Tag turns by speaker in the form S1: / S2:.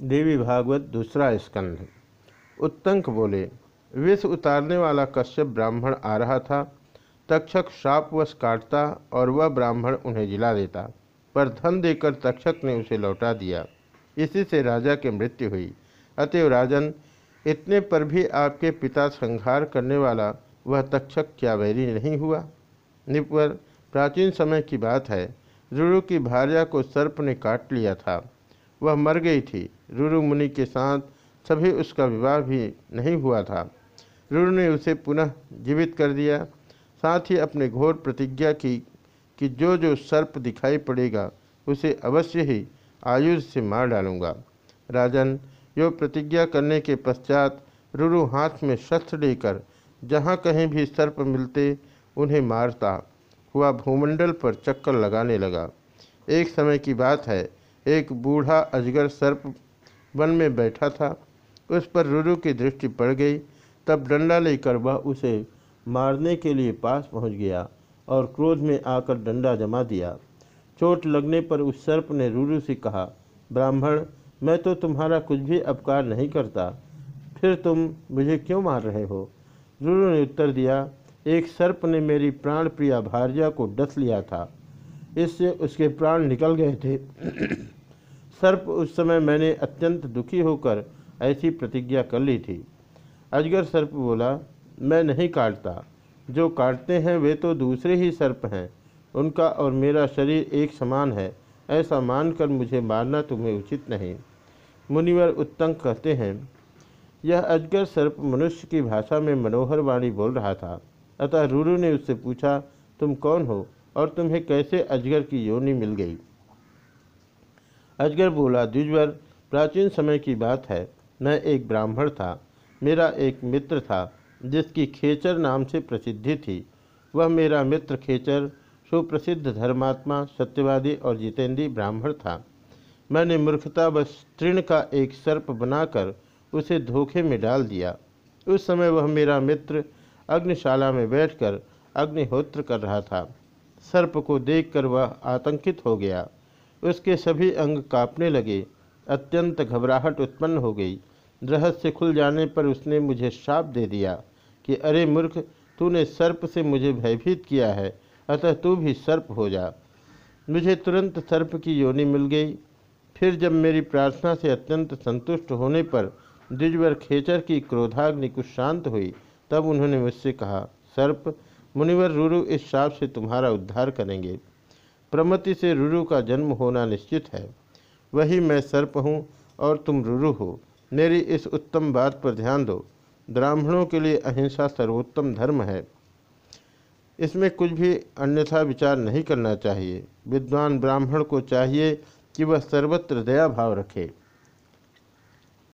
S1: देवी भागवत दूसरा स्कंध। उत्तंक बोले, विष उतारने वाला कश्यप ब्राह्मण आ रहा था। तक्षक श्रापवश काटता और वह ब्राह्मण उन्हें जिला देता, पर धन देकर तक्षक ने उसे लौटा दिया। इसी से राजा की मृत्यु हुई। अतएव राजन, इतने पर भी आपके पिता संहार करने वाला वह तक्षक क्या वैरी नहीं हुआ? निपर प्राचीन समय की बात है। रुरु की भार्या को सर्प ने काट लिया था। वह मर गई थी। रुरु मुनि के साथ सभी उसका विवाह भी नहीं हुआ था। रुरु ने उसे पुनः जीवित कर दिया। साथ ही अपने घोर प्रतिज्ञा की कि जो जो सर्प दिखाई पड़ेगा, उसे अवश्य ही आयुष से मार डालूँगा। राजन, यो प्रतिज्ञा करने के पश्चात रुरु हाथ में शस्त्र लेकर जहाँ कहीं भी सर्प मिलते, उन्हें मारता हुआ भूमंडल पर चक्कर लगाने लगा। एक समय की बात है एक बूढ़ा अजगर सर्प वन में बैठा था। उस पर रुरु की दृष्टि पड़ गई। तब डंडा लेकर वह उसे मारने के लिए पास पहुँच गया और क्रोध में आकर डंडा जमा दिया। चोट लगने पर उस सर्प ने रुरु से कहा, ब्राह्मण, मैं तो तुम्हारा कुछ भी अपकार नहीं करता। फिर तुम मुझे क्यों मार रहे हो? रुरु ने उत्तर दिया, एक सर्प ने मेरी प्राण प्रिया भार्या को डस लिया था। इससे उसके प्राण निकल गए थे। सर्प उस समय मैंने अत्यंत दुखी होकर ऐसी प्रतिज्ञा कर ली थी। अजगर सर्प बोला, मैं नहीं काटता। जो काटते हैं, वे तो दूसरे ही सर्प हैं। उनका और मेरा शरीर एक समान है। ऐसा मानकर मुझे मारना तुम्हें उचित नहीं। मुनिवर उत्तंक कहते हैं, यह अजगर सर्प मनुष्य की भाषा में मनोहर वाणी बोल रहा था। अतः रूरू ने उससे पूछा, तुम कौन हो? और तुम्हें कैसे अजगर की योनि मिल गई? अजगर बोला, द्विजवर, प्राचीन समय की बात है। मैं एक ब्राह्मण था। मेरा एक मित्र था, जिसकी खेचर नाम से प्रसिद्धि थी। वह मेरा मित्र खेचर, सुप्रसिद्ध धर्मात्मा, सत्यवादी और जितेंद्री ब्राह्मण था। मैंने मूर्खता व तृण का एक सर्प बनाकर उसे धोखे में डाल दिया। उस समय वह मेरा मित्र अग्निशाला में बैठकर अग्निहोत्र कर रहा था। सर्प को देखकर वह आतंकित हो गया। उसके सभी अंग कांपने लगे। अत्यंत घबराहट उत्पन्न हो गई। रहस्य खुल जाने पर उसने मुझे श्राप दे दिया कि, अरे मूर्ख, तूने सर्प से मुझे भयभीत किया है, अतः तू भी सर्प हो जा। मुझे तुरंत सर्प की योनि मिल गई। फिर जब मेरी प्रार्थना से अत्यंत संतुष्ट होने पर द्विजवर खेचर की क्रोधाग्नि कुछ शांत हुई, तब उन्होंने मुझसे कहा, सर्प मुनिवर रुरु इस श्राप से तुम्हारा उद्धार करेंगे। प्रमति से रुरु का जन्म होना निश्चित है। वही मैं सर्प हूँ और तुम रुरु हो। मेरी इस उत्तम बात पर ध्यान दो। ब्राह्मणों के लिए अहिंसा सर्वोत्तम धर्म है। इसमें कुछ भी अन्यथा विचार नहीं करना चाहिए। विद्वान ब्राह्मण को चाहिए कि वह सर्वत्र दया भाव रखे।